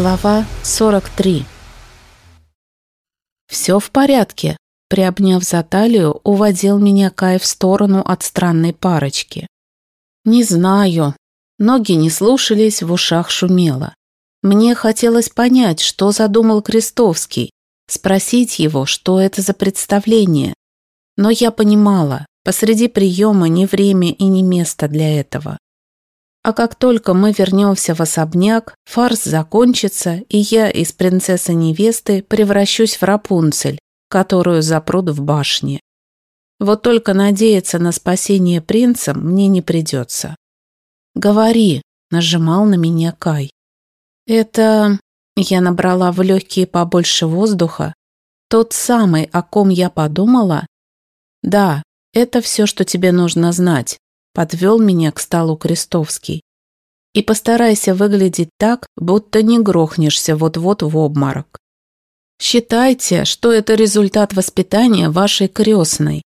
Глава 43 «Все в порядке», – приобняв за талию, уводил меня Кай в сторону от странной парочки. «Не знаю». Ноги не слушались, в ушах шумело. Мне хотелось понять, что задумал Крестовский, спросить его, что это за представление. Но я понимала, посреди приема ни время и ни место для этого. А как только мы вернемся в особняк, фарс закончится, и я из принцессы-невесты превращусь в Рапунцель, которую запрут в башне. Вот только надеяться на спасение принца мне не придется. «Говори», – нажимал на меня Кай. «Это...» – я набрала в легкие побольше воздуха. «Тот самый, о ком я подумала?» «Да, это все, что тебе нужно знать подвел меня к столу Крестовский. И постарайся выглядеть так, будто не грохнешься вот-вот в обморок. Считайте, что это результат воспитания вашей крестной.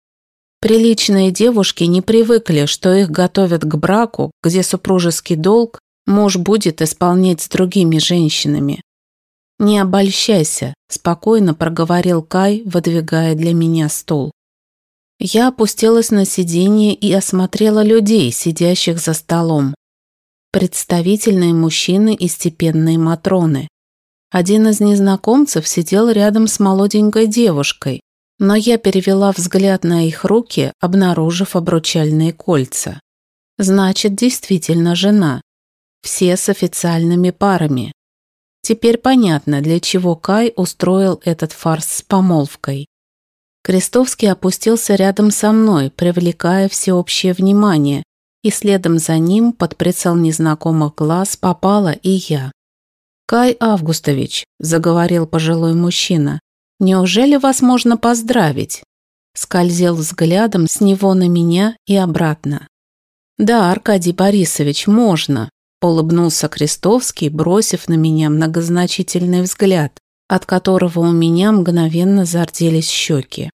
Приличные девушки не привыкли, что их готовят к браку, где супружеский долг муж будет исполнять с другими женщинами. «Не обольщайся», – спокойно проговорил Кай, выдвигая для меня стол. Я опустилась на сиденье и осмотрела людей, сидящих за столом. Представительные мужчины и степенные матроны. Один из незнакомцев сидел рядом с молоденькой девушкой, но я перевела взгляд на их руки, обнаружив обручальные кольца. Значит, действительно жена. Все с официальными парами. Теперь понятно, для чего Кай устроил этот фарс с помолвкой. Крестовский опустился рядом со мной, привлекая всеобщее внимание, и следом за ним под прицел незнакомых глаз попала и я. «Кай Августович», – заговорил пожилой мужчина, – «неужели вас можно поздравить?» Скользил взглядом с него на меня и обратно. «Да, Аркадий Борисович, можно», – улыбнулся Крестовский, бросив на меня многозначительный взгляд, от которого у меня мгновенно зарделись щеки.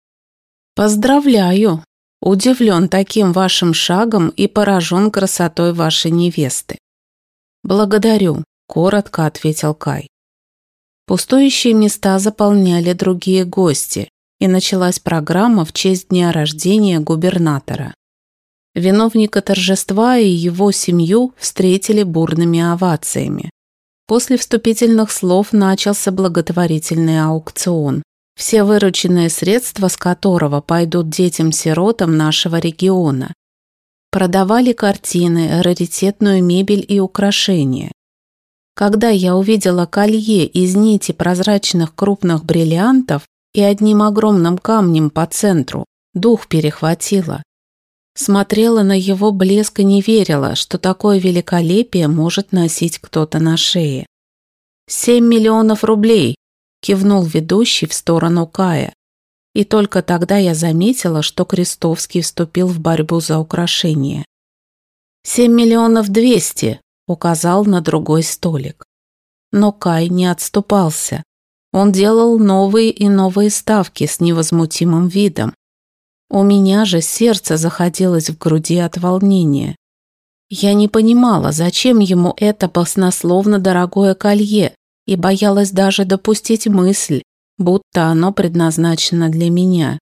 «Поздравляю! Удивлен таким вашим шагом и поражен красотой вашей невесты». «Благодарю», – коротко ответил Кай. Пустующие места заполняли другие гости, и началась программа в честь дня рождения губернатора. Виновника торжества и его семью встретили бурными овациями. После вступительных слов начался благотворительный аукцион, все вырученные средства с которого пойдут детям-сиротам нашего региона. Продавали картины, раритетную мебель и украшения. Когда я увидела колье из нити прозрачных крупных бриллиантов и одним огромным камнем по центру, дух перехватило. Смотрела на его блеск и не верила, что такое великолепие может носить кто-то на шее. «Семь миллионов рублей!» – кивнул ведущий в сторону Кая. И только тогда я заметила, что Крестовский вступил в борьбу за украшение. «Семь миллионов двести!» – указал на другой столик. Но Кай не отступался. Он делал новые и новые ставки с невозмутимым видом, у меня же сердце заходилось в груди от волнения. Я не понимала, зачем ему это баснословно дорогое колье, и боялась даже допустить мысль, будто оно предназначено для меня.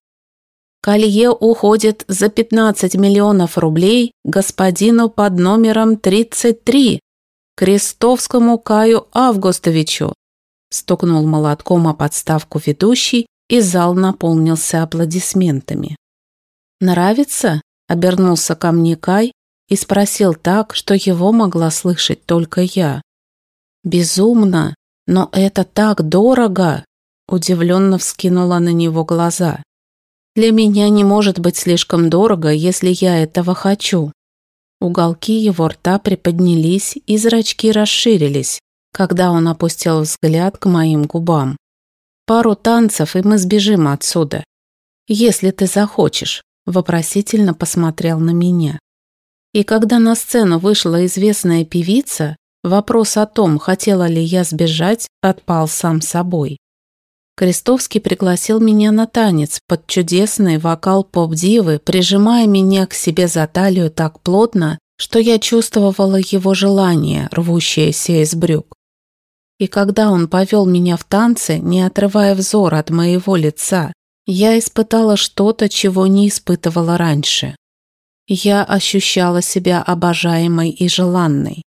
Колье уходит за 15 миллионов рублей господину под номером 33, Крестовскому Каю Августовичу, стукнул молотком о подставку ведущий, и зал наполнился аплодисментами. «Нравится?» – обернулся ко мне Кай и спросил так, что его могла слышать только я. «Безумно! Но это так дорого!» – удивленно вскинула на него глаза. «Для меня не может быть слишком дорого, если я этого хочу». Уголки его рта приподнялись и зрачки расширились, когда он опустил взгляд к моим губам. «Пару танцев, и мы сбежим отсюда. Если ты захочешь» вопросительно посмотрел на меня. И когда на сцену вышла известная певица, вопрос о том, хотела ли я сбежать, отпал сам собой. Крестовский пригласил меня на танец под чудесный вокал поп-дивы, прижимая меня к себе за талию так плотно, что я чувствовала его желание, рвущееся из брюк. И когда он повел меня в танцы, не отрывая взор от моего лица, я испытала что-то, чего не испытывала раньше. Я ощущала себя обожаемой и желанной.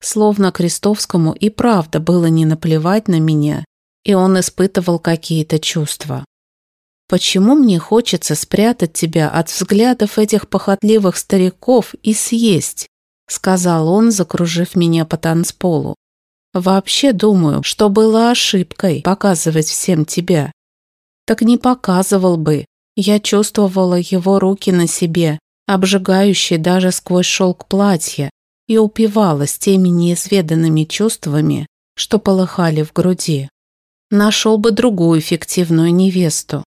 Словно Крестовскому и правда было не наплевать на меня, и он испытывал какие-то чувства. Почему мне хочется спрятать тебя от взглядов этих похотливых стариков и съесть? Сказал он, закружив меня по танцполу. Вообще думаю, что было ошибкой показывать всем тебя. Так не показывал бы. Я чувствовала его руки на себе, обжигающие даже сквозь шелк платья, и упивалась теми неизведанными чувствами, что полыхали в груди. Нашел бы другую фиктивную невесту,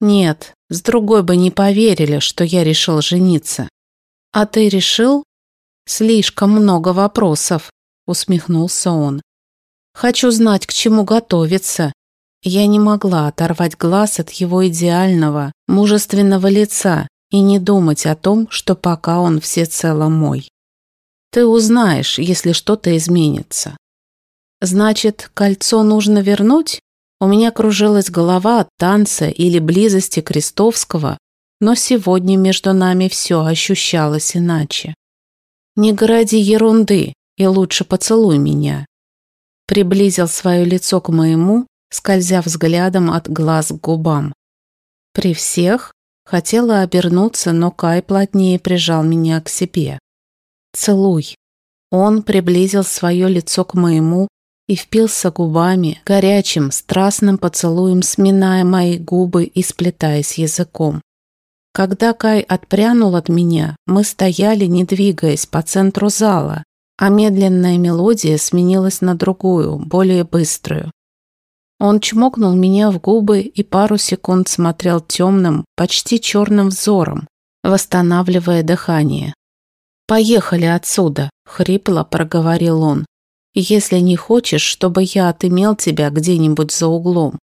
нет, с другой бы не поверили, что я решил жениться. А ты решил? Слишком много вопросов, усмехнулся он. Хочу знать, к чему готовиться. Я не могла оторвать глаз от его идеального, мужественного лица и не думать о том, что пока он всецело мой. Ты узнаешь, если что-то изменится. Значит, кольцо нужно вернуть? У меня кружилась голова от танца или близости Крестовского, но сегодня между нами все ощущалось иначе. «Не городи ерунды и лучше поцелуй меня». Приблизил свое лицо к моему, скользя взглядом от глаз к губам. При всех хотела обернуться, но Кай плотнее прижал меня к себе. «Целуй». Он приблизил свое лицо к моему, и впился губами, горячим, страстным поцелуем сминая мои губы и сплетаясь языком. Когда Кай отпрянул от меня, мы стояли, не двигаясь, по центру зала, а медленная мелодия сменилась на другую, более быструю. Он чмокнул меня в губы и пару секунд смотрел темным, почти черным взором, восстанавливая дыхание. «Поехали отсюда», — хрипло проговорил он если не хочешь, чтобы я отымел тебя где-нибудь за углом.